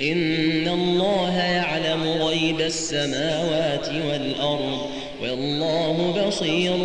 إن الله يعلم غيب السماوات والأرض والله بصير